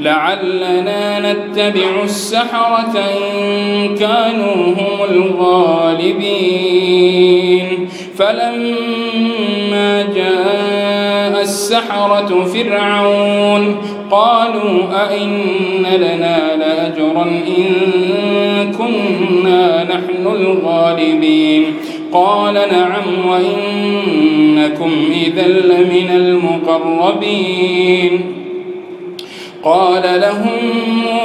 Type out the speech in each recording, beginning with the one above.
لعلنا نتبع السحرة إن كانوا هم الغالبين. فلما جاء السحرة فرعون قالوا أئن لنا لأجرا إن كنا نحن الغالبين. قال نعم وإنكم إذا لمن المقربين. قال لهم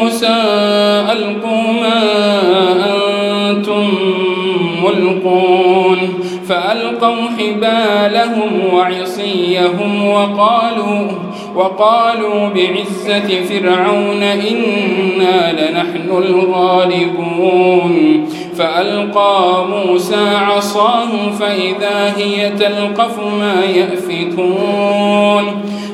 موسى ألقوا ما أنتم ملقون فألقوا حبالهم وعصيهم وقالوا وقالوا بعزة فرعون إنا لنحن الغالبون فألقى موسى عصاه فإذا هي تلقف ما يأفكون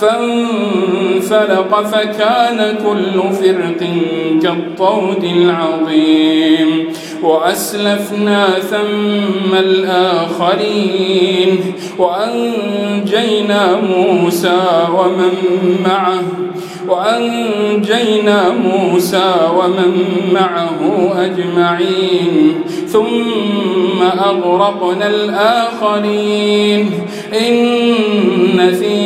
فانفلق فكان كل فرق كالطود العظيم. وأسلفنا ثم الآخرين. وأنجينا موسى ومن معه. وأنجينا موسى ومن معه أجمعين. ثم أغرقنا الآخرين. إن في